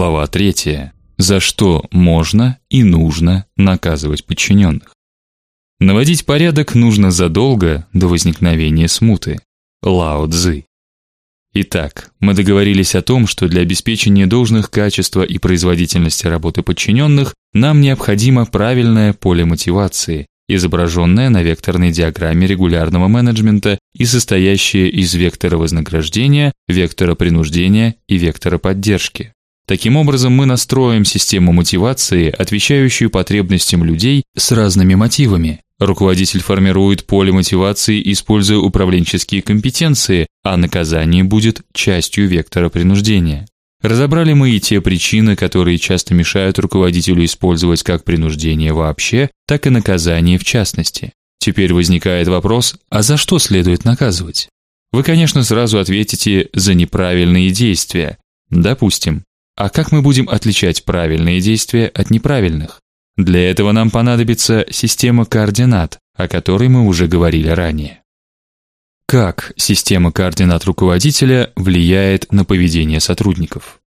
Глава 3. За что можно и нужно наказывать подчиненных. Наводить порядок нужно задолго до возникновения смуты. Лао Цзы. Итак, мы договорились о том, что для обеспечения должных качества и производительности работы подчиненных нам необходимо правильное поле мотивации, изображенное на векторной диаграмме регулярного менеджмента и состоящее из вектора вознаграждения, вектора принуждения и вектора поддержки. Таким образом, мы настроим систему мотивации, отвечающую потребностям людей с разными мотивами. Руководитель формирует поле мотивации, используя управленческие компетенции, а наказание будет частью вектора принуждения. Разобрали мы и те причины, которые часто мешают руководителю использовать как принуждение вообще, так и наказание в частности. Теперь возникает вопрос: а за что следует наказывать? Вы, конечно, сразу ответите за неправильные действия. Допустим, а как мы будем отличать правильные действия от неправильных? Для этого нам понадобится система координат, о которой мы уже говорили ранее. Как система координат руководителя влияет на поведение сотрудников?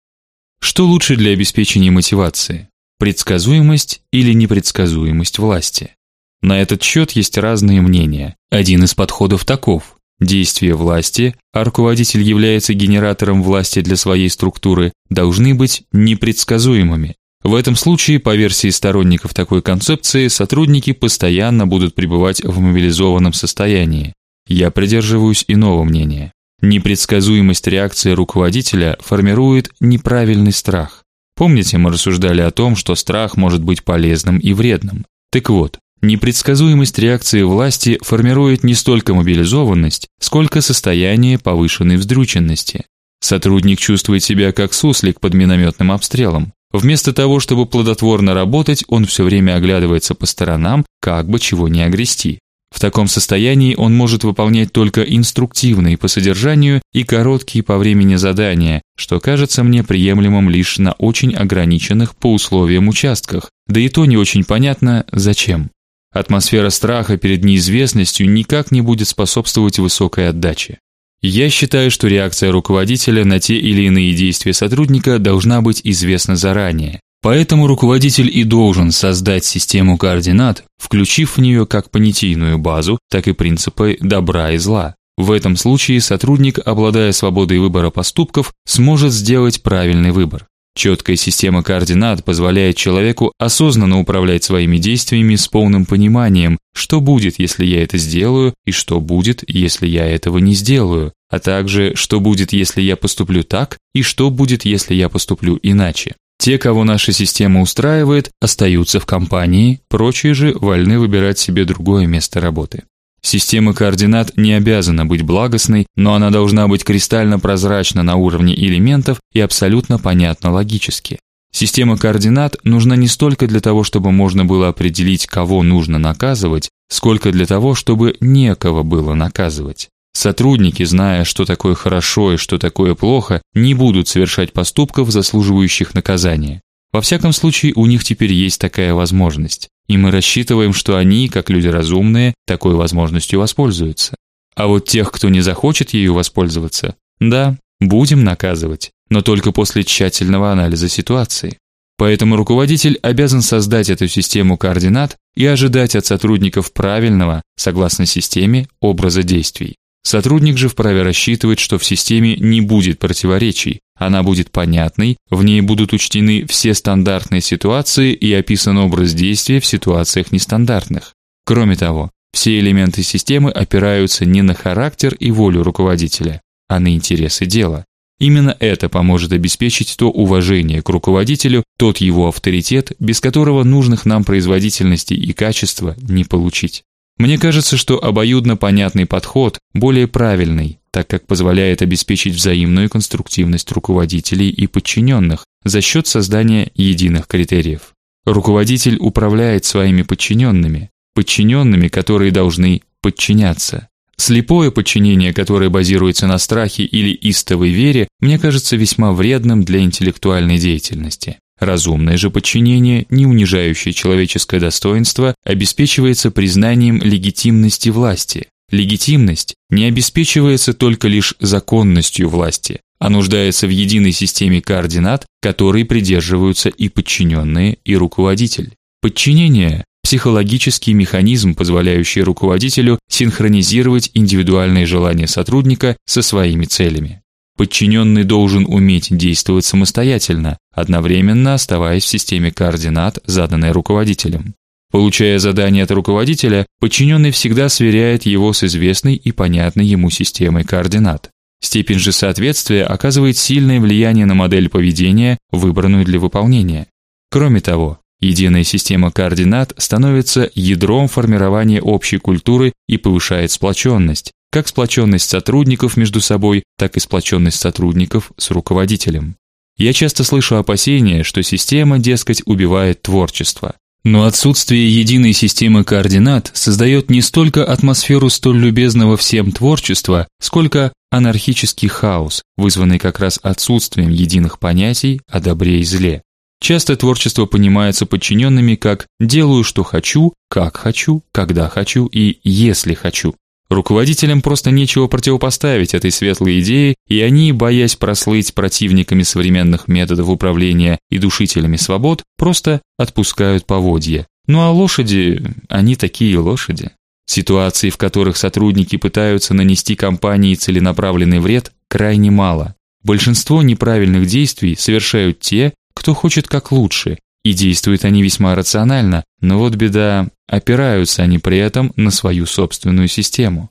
Что лучше для обеспечения мотивации? Предсказуемость или непредсказуемость власти? На этот счет есть разные мнения. Один из подходов таков: Действия власти, а руководитель является генератором власти для своей структуры, должны быть непредсказуемыми. В этом случае, по версии сторонников такой концепции, сотрудники постоянно будут пребывать в мобилизованном состоянии. Я придерживаюсь иного мнения. Непредсказуемость реакции руководителя формирует неправильный страх. Помните, мы рассуждали о том, что страх может быть полезным и вредным. Так вот, Непредсказуемость реакции власти формирует не столько мобилизованность, сколько состояние повышенной вздрученности. Сотрудник чувствует себя как суслик под минометным обстрелом. Вместо того, чтобы плодотворно работать, он все время оглядывается по сторонам, как бы чего не огрести. В таком состоянии он может выполнять только инструктивные по содержанию и короткие по времени задания, что кажется мне приемлемым лишь на очень ограниченных по условиям участках, да и то не очень понятно зачем. Атмосфера страха перед неизвестностью никак не будет способствовать высокой отдаче. Я считаю, что реакция руководителя на те или иные действия сотрудника должна быть известна заранее. Поэтому руководитель и должен создать систему координат, включив в нее как понятийную базу, так и принципы добра и зла. В этом случае сотрудник, обладая свободой выбора поступков, сможет сделать правильный выбор. Четкая система координат позволяет человеку осознанно управлять своими действиями с полным пониманием, что будет, если я это сделаю, и что будет, если я этого не сделаю, а также что будет, если я поступлю так, и что будет, если я поступлю иначе. Те, кого наша система устраивает, остаются в компании, прочие же вольны выбирать себе другое место работы. Система координат не обязана быть благостной, но она должна быть кристально прозрачна на уровне элементов и абсолютно понятна логически. Система координат нужна не столько для того, чтобы можно было определить, кого нужно наказывать, сколько для того, чтобы некого было наказывать. Сотрудники, зная, что такое хорошо и что такое плохо, не будут совершать поступков, заслуживающих наказания. Во всяком случае, у них теперь есть такая возможность и мы рассчитываем, что они, как люди разумные, такой возможностью воспользуются. А вот тех, кто не захочет ею воспользоваться, да, будем наказывать, но только после тщательного анализа ситуации. Поэтому руководитель обязан создать эту систему координат и ожидать от сотрудников правильного, согласно системе, образа действий. Сотрудник же вправе рассчитывать, что в системе не будет противоречий, она будет понятной, в ней будут учтены все стандартные ситуации и описан образ действия в ситуациях нестандартных. Кроме того, все элементы системы опираются не на характер и волю руководителя, а на интересы дела. Именно это поможет обеспечить то уважение к руководителю, тот его авторитет, без которого нужных нам производительности и качества не получить. Мне кажется, что обоюдно понятный подход более правильный, так как позволяет обеспечить взаимную конструктивность руководителей и подчиненных за счет создания единых критериев. Руководитель управляет своими подчиненными, подчиненными, которые должны подчиняться. Слепое подчинение, которое базируется на страхе или истовой вере, мне кажется весьма вредным для интеллектуальной деятельности. Разумное же подчинение, не унижающее человеческое достоинство, обеспечивается признанием легитимности власти. Легитимность не обеспечивается только лишь законностью власти. а нуждается в единой системе координат, которой придерживаются и подчиненные, и руководитель. Подчинение психологический механизм, позволяющий руководителю синхронизировать индивидуальные желания сотрудника со своими целями. Подчиненный должен уметь действовать самостоятельно, одновременно оставаясь в системе координат, заданной руководителем. Получая задание от руководителя, подчиненный всегда сверяет его с известной и понятной ему системой координат. Степень же соответствия оказывает сильное влияние на модель поведения, выбранную для выполнения. Кроме того, единая система координат становится ядром формирования общей культуры и повышает сплоченность, как сплоченность сотрудников между собой, так и сплоченность сотрудников с руководителем. Я часто слышу опасения, что система, дескать, убивает творчество. Но отсутствие единой системы координат создает не столько атмосферу столь любезного всем творчества, сколько анархический хаос, вызванный как раз отсутствием единых понятий о добре и зле. Часто творчество понимается подчиненными как делаю, что хочу, как хочу, когда хочу и если хочу. Руководителям просто нечего противопоставить этой светлой идее, и они, боясь прослыть противниками современных методов управления и душителями свобод, просто отпускают поводья. Ну а лошади, они такие лошади. Ситуаций, в которых сотрудники пытаются нанести компании целенаправленный вред, крайне мало. Большинство неправильных действий совершают те, кто хочет как лучше, и действуют они весьма рационально, но вот беда, опираются они при этом на свою собственную систему.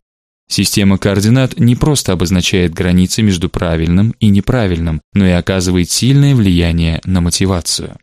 Система координат не просто обозначает границы между правильным и неправильным, но и оказывает сильное влияние на мотивацию.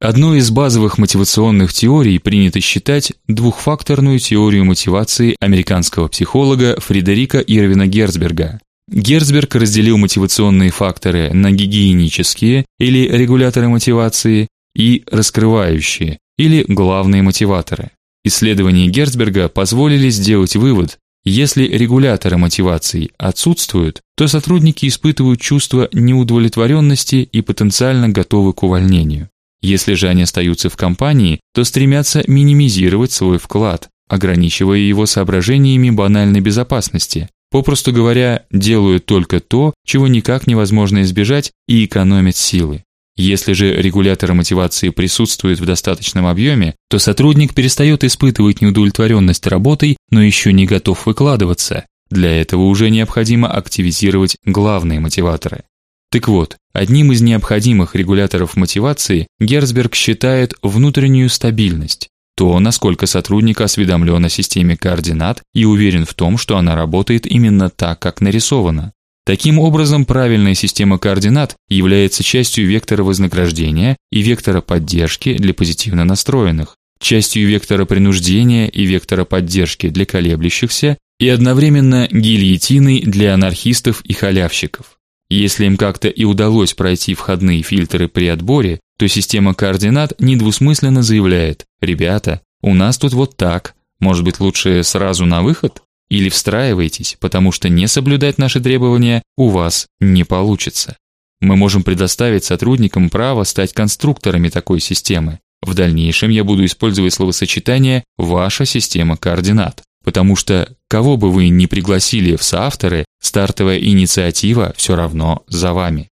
Одной из базовых мотивационных теорий принято считать двухфакторную теорию мотивации американского психолога Фредерика Ирвина Герцберга. Герцберг разделил мотивационные факторы на гигиенические или регуляторы мотивации и раскрывающие или главные мотиваторы. Исследования Герцберга позволили сделать вывод: если регуляторы мотивации отсутствуют, то сотрудники испытывают чувство неудовлетворенности и потенциально готовы к увольнению. Если же они остаются в компании, то стремятся минимизировать свой вклад, ограничивая его соображениями банальной безопасности. Попросту говоря, делают только то, чего никак невозможно избежать, и экономят силы. Если же регуляторы мотивации присутствуют в достаточном объеме, то сотрудник перестает испытывать неудовлетворенность работой, но еще не готов выкладываться. Для этого уже необходимо активизировать главные мотиваторы. Так вот, одним из необходимых регуляторов мотивации Герцберг считает внутреннюю стабильность. То, насколько сотрудник осведомлен о системе координат и уверен в том, что она работает именно так, как нарисовано. Таким образом, правильная система координат является частью вектора вознаграждения и вектора поддержки для позитивно настроенных, частью вектора принуждения и вектора поддержки для колеблющихся и одновременно гильотиной для анархистов и халявщиков. Если им как-то и удалось пройти входные фильтры при отборе, то система координат недвусмысленно заявляет: "Ребята, у нас тут вот так. Может быть, лучше сразу на выход?" Или встраивайтесь, потому что не соблюдать наши требования у вас не получится. Мы можем предоставить сотрудникам право стать конструкторами такой системы. В дальнейшем я буду использовать словосочетание ваша система координат, потому что кого бы вы ни пригласили в соавторы, стартовая инициатива все равно за вами.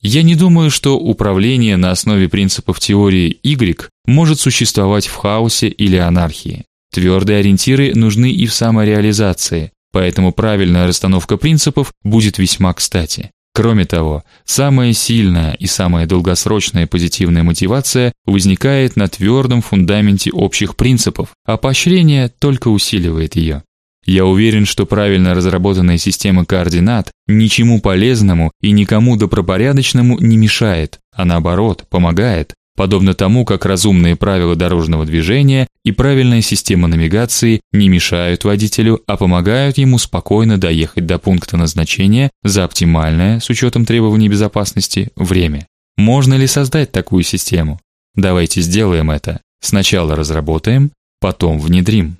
Я не думаю, что управление на основе принципов теории Y может существовать в хаосе или анархии. Твердые ориентиры нужны и в самореализации, поэтому правильная расстановка принципов будет весьма кстати. Кроме того, самая сильная и самая долгосрочная позитивная мотивация возникает на твердом фундаменте общих принципов, а поощрение только усиливает ее. Я уверен, что правильно разработанная система координат ничему полезному и никому добропорядочному не мешает, а наоборот, помогает, подобно тому, как разумные правила дорожного движения и правильная система навигации не мешают водителю, а помогают ему спокойно доехать до пункта назначения за оптимальное с учетом требований безопасности время. Можно ли создать такую систему? Давайте сделаем это. Сначала разработаем, потом внедрим.